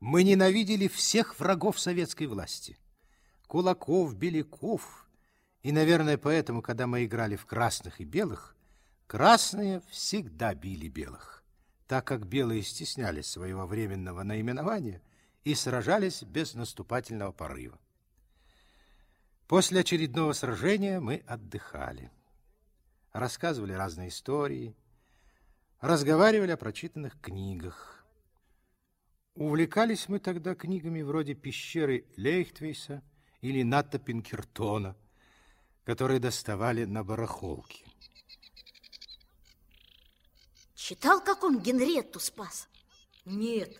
Мы ненавидели всех врагов советской власти. Кулаков, Беляков. И, наверное, поэтому, когда мы играли в красных и белых, красные всегда били белых, так как белые стеснялись своего временного наименования и сражались без наступательного порыва. После очередного сражения мы отдыхали. Рассказывали разные истории, разговаривали о прочитанных книгах. Увлекались мы тогда книгами вроде «Пещеры Лейхтвейса» или «Натта Пинкертона», которые доставали на барахолке. Читал, как он Генретту спас? Нет,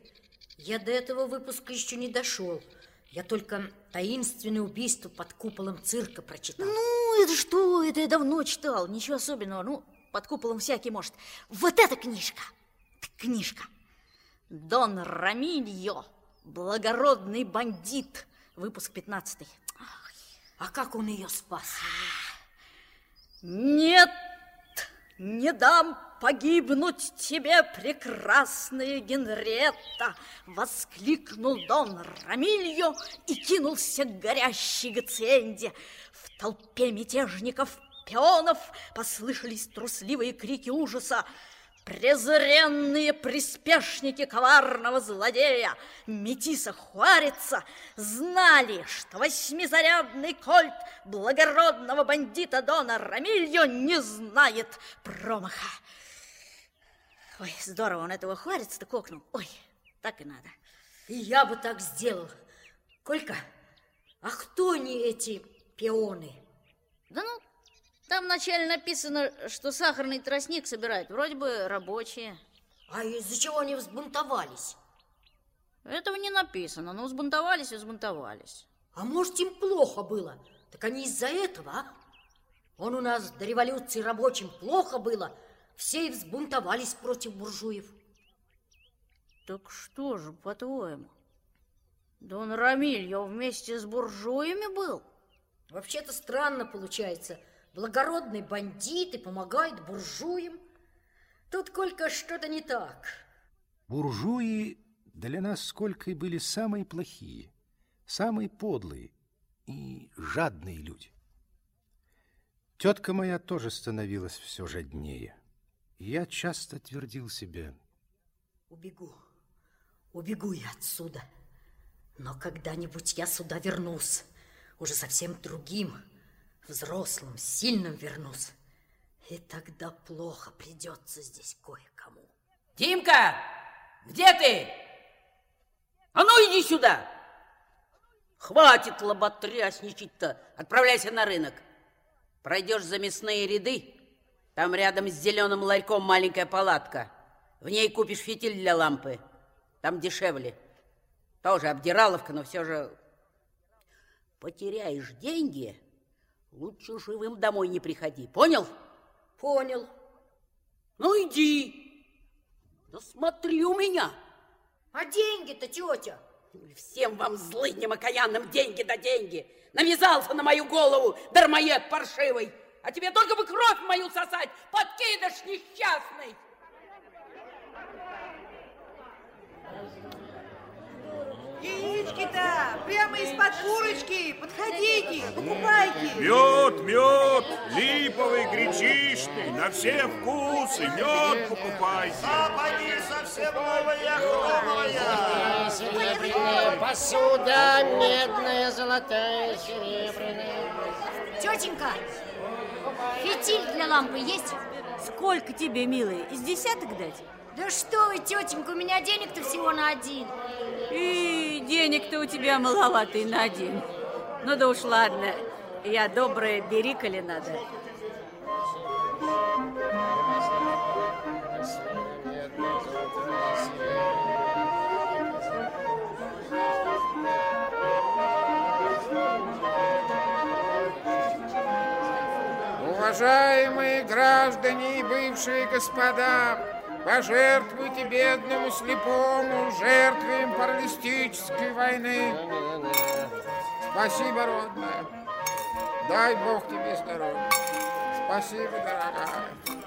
я до этого выпуска еще не дошел. Я только таинственное убийство под куполом цирка прочитал. Ну, это что? Это я давно читал. Ничего особенного. Ну, под куполом всякий может. Вот эта книжка. Книжка. Дон Рамильо, благородный бандит, выпуск 15. А как он ее спас? Нет, не дам погибнуть тебе, прекрасная Генретта, воскликнул Дон Рамильо и кинулся к горящей Гациенде. В толпе мятежников пионов послышались трусливые крики ужаса. Презренные приспешники коварного злодея Метиса Хуарица знали, что восьмизарядный кольт благородного бандита Дона Рамильо не знает промаха. Ой, здорово он этого Хуарица-то кокнул. Ой, так и надо. И я бы так сделал. Колька, а кто они эти пионы? Да ну, там вначале написано, что сахарный тростник собирают. Вроде бы рабочие. А из-за чего они взбунтовались? Этого не написано, но взбунтовались и взбунтовались. А может, им плохо было? Так они из-за этого, а? Он у нас до революции рабочим плохо было. Все и взбунтовались против буржуев. Так что же, по-твоему? Дон Рамильо вместе с буржуями был? Вообще-то странно получается – благородный бандит и помогает буржуям. Тут только что-то не так. Буржуи для нас сколько и были самые плохие, самые подлые и жадные люди. Тетка моя тоже становилась все жаднее. Я часто твердил себе. Убегу, убегу я отсюда. Но когда-нибудь я сюда вернусь, уже совсем другим, взрослым, сильным вернусь. И тогда плохо придется здесь кое-кому. Димка, где ты? А ну иди сюда! Хватит лоботрясничать-то. Отправляйся на рынок. Пройдешь за мясные ряды. Там рядом с зеленым ларьком маленькая палатка. В ней купишь фитиль для лампы. Там дешевле. Тоже обдираловка, но все же потеряешь деньги, Лучше живым домой не приходи, понял? Понял. Ну, иди. Да смотри у меня. А деньги-то, тетя? Всем вам злыдням окаянным деньги да деньги. Навязался на мою голову дармоед паршивый. А тебе только бы кровь мою сосать, подкидыш несчастный. Яички-то прямо из-под курочки. Подходите, покупайте. Мед, мед, липовый, гречишный, на все вкусы. Мед покупайте. Сапоги совсем новые, хромовые. Серебряная посуда, медная, золотая, серебряная. Тетенька, фитиль для лампы есть? Сколько тебе, милая, из десяток дать? Да что вы, тетенька, у меня денег-то всего на один. И денег-то у тебя маловато на один. Ну да уж ладно, я добрая, бери, коли надо. Уважаемые граждане и бывшие господа, Пожертвуйте бедному слепому жертвам паралистической войны. Спасибо, родная. Дай Бог тебе здоровья. Спасибо, дорогая.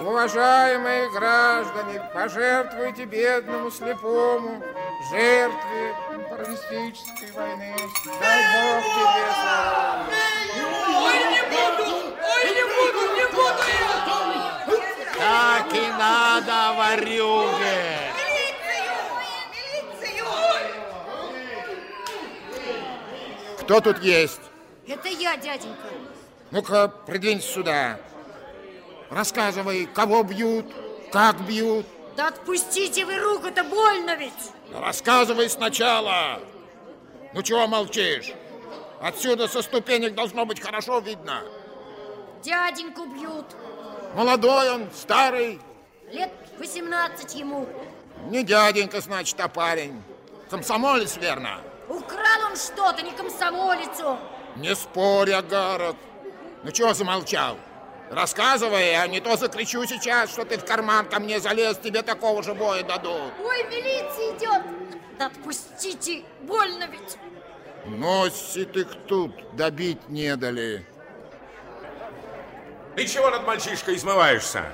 Уважаемые граждане, пожертвуйте бедному слепому жертве баллистической войны. Дай бог тебе здоровья. Ой, не буду! Ой, не буду, не буду я! Так и надо, варюге. Кто тут есть? Это я, дяденька. Ну-ка, придвинься сюда. Рассказывай, кого бьют, как бьют. Да отпустите вы руку, это больно ведь. Рассказывай сначала. Ну чего молчишь? Отсюда со ступенек должно быть хорошо видно. Дяденьку бьют. Молодой он, старый. Лет 18 ему. Не дяденька, значит, а парень. Комсомолец, верно? Украл он что-то, не комсомолец он. Не спорь, Агарок. Ну чего замолчал? Рассказывай, а не то закричу сейчас, что ты в карман ко мне залез, тебе такого же боя дадут. Ой, милиция идет. Да отпустите, больно ведь. Носи ты тут, добить не дали. Ты чего над мальчишкой измываешься?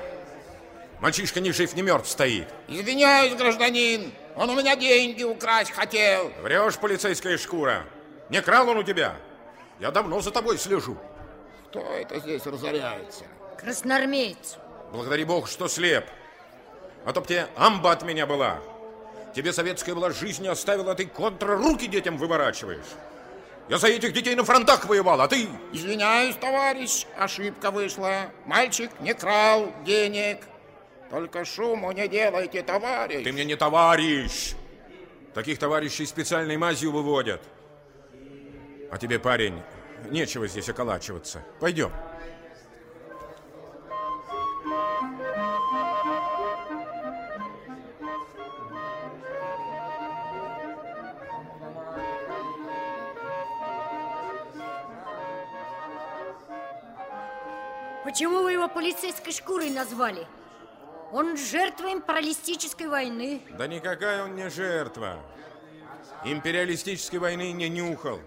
Мальчишка ни жив, ни мертв стоит. Извиняюсь, гражданин, он у меня деньги украсть хотел. Врешь, полицейская шкура. Не крал он у тебя. Я давно за тобой слежу. Кто это здесь разоряется? Красноармеец. Благодари Бог, что слеп. А то б тебе амба от меня была. Тебе советская была жизнь не оставила, а ты контра руки детям выворачиваешь. Я за этих детей на фронтах воевал, а ты... Извиняюсь, товарищ, ошибка вышла. Мальчик не крал денег. Только шуму не делайте, товарищ. Ты мне не товарищ. Таких товарищей специальной мазью выводят. А тебе, парень, нечего здесь околачиваться. Пойдем. Почему вы его полицейской шкурой назвали? Он жертва империалистической войны. Да никакая он не жертва. Империалистической войны не нюхал.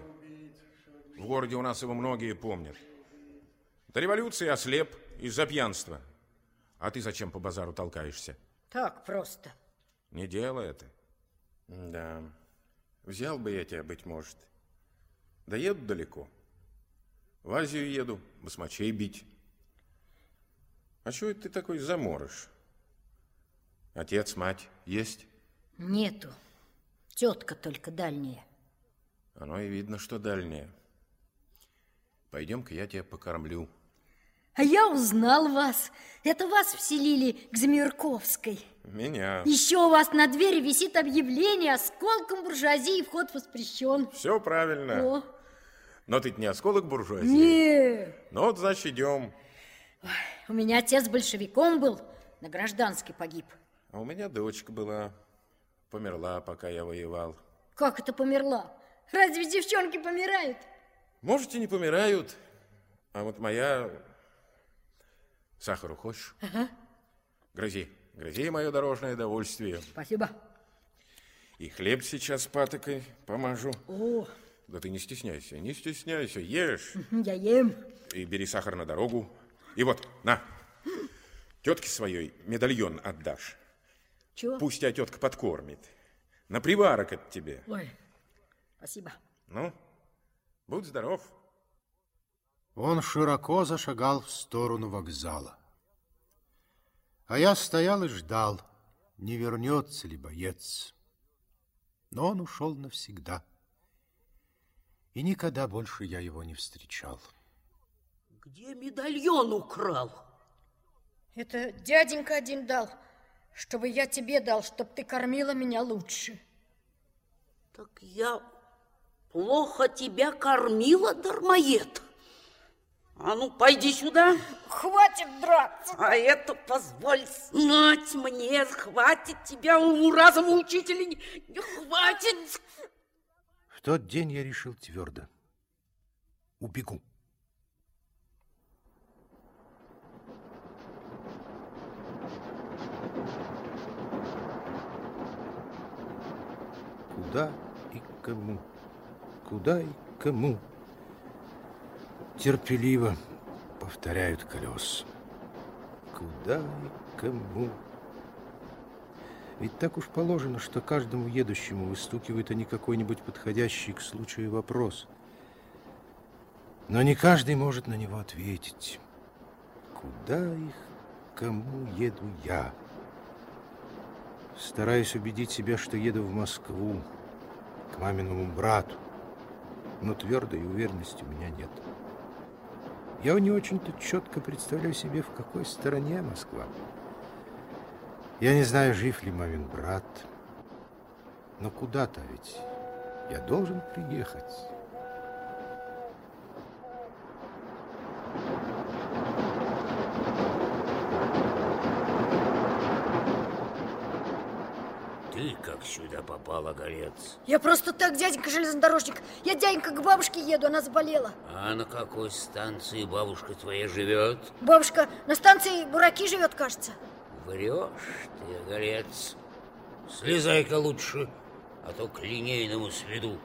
В городе у нас его многие помнят. До революции ослеп из-за пьянства. А ты зачем по базару толкаешься? Так просто. Не делай это. Да, взял бы я тебя, быть может. Да еду далеко. В Азию еду, басмачей бить. А чего это ты такой заморыш? Отец, мать есть? Нету. Тетка только дальняя. Оно и видно, что дальнее. Пойдем-ка я тебя покормлю. А я узнал вас. Это вас вселили к Замирковской. Меня. Еще у вас на двери висит объявление «Осколком буржуазии вход воспрещен». Все правильно. О, Но ты не осколок буржуазии. не, Ну вот, значит, идем. У меня отец большевиком был, на гражданский погиб. А у меня дочка была. Померла, пока я воевал. Как это померла? Разве девчонки помирают? Может, и не помирают. А вот моя... Сахару хочешь? Ага, Грози. Грози мое дорожное довольствие. спасибо. И хлеб сейчас патокой помажу. О, Да ты не стесняйся, не стесняйся. Ешь. я ем. И бери сахар на дорогу. И вот, на. Тетке своей медальон отдашь. Чего? Пусть тебя тетка подкормит. На приварок от тебе. Ой, спасибо. Ну, будь здоров. Он широко зашагал в сторону вокзала. А я стоял и ждал, не вернется ли боец. Но он ушел навсегда. И никогда больше я его не встречал. Где медальон украл? Это дяденька один дал, чтобы я тебе дал, чтоб ты кормила меня лучше. Так я плохо тебя кормила, дармоед. А ну, пойди сюда. Хватит драться. А это позволь знать мне, хватит тебя уму-разуму, учителя, не, не хватит. В тот день я решил твердо. Убегу. Куда и кому? Куда и кому? Терпеливо повторяют колеса. Куда и кому? Ведь так уж положено, что каждому едущему выстукивает они какой-нибудь подходящий к случаю вопрос. Но не каждый может на него ответить. Куда их, кому еду я? Стараюсь убедить себя, что еду в Москву, к маминому брату. Но твердой уверенности у меня нет. Я не очень-то четко представляю себе, в какой стороне Москва. Я не знаю, жив ли мамин брат, но куда-то ведь я должен приехать. Ты как сюда попала, Горец? Я просто так, дяденька железнодорожник. Я, дяденька, к бабушке еду, она заболела. А на какой станции бабушка твоя живет? Бабушка на станции Бураки живет, кажется. Врешь ты, Горец. Слезай-ка лучше, а то к линейному сведу.